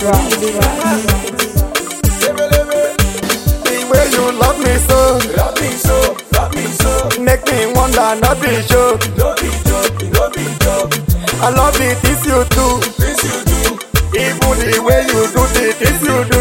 The way you love me so, Love me so, love me so. make me wonder, not be joke. No be joke, no be. I love the things you do, Things you do, even the way you do the things you do.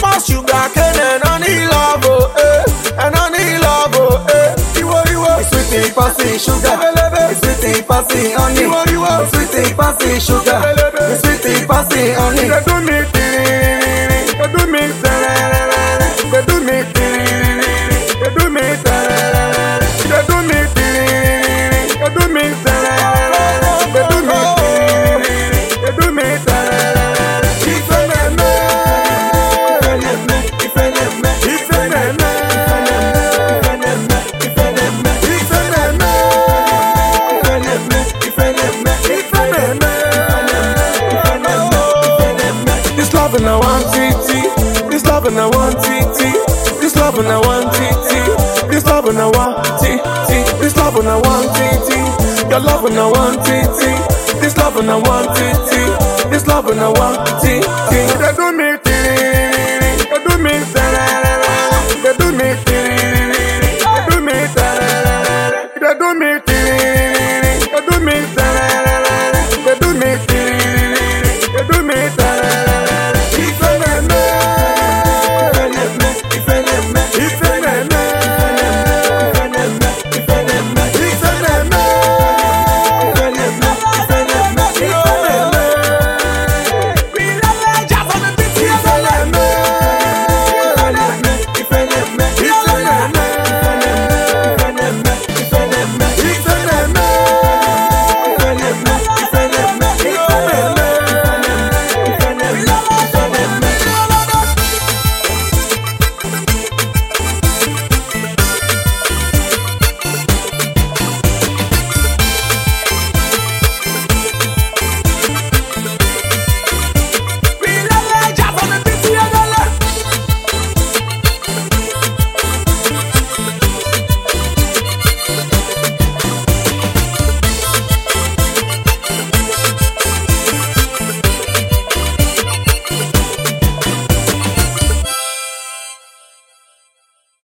Past sugar cane and honey love, oh eh, and honey love, oh eh. Iwo iwo. It's sweet passing sugar. It's sweet passing honey. Iwo iwo. It's sweet passing sugar. It's sweet passing honey. They do me they do me and I want it, eh. this love and I want it, eh. this love and I want it, eh. this love and I want it, your love and I want it, this love and I want it, this love and I want it. They do me, they do me, they do me, they do me, they do me.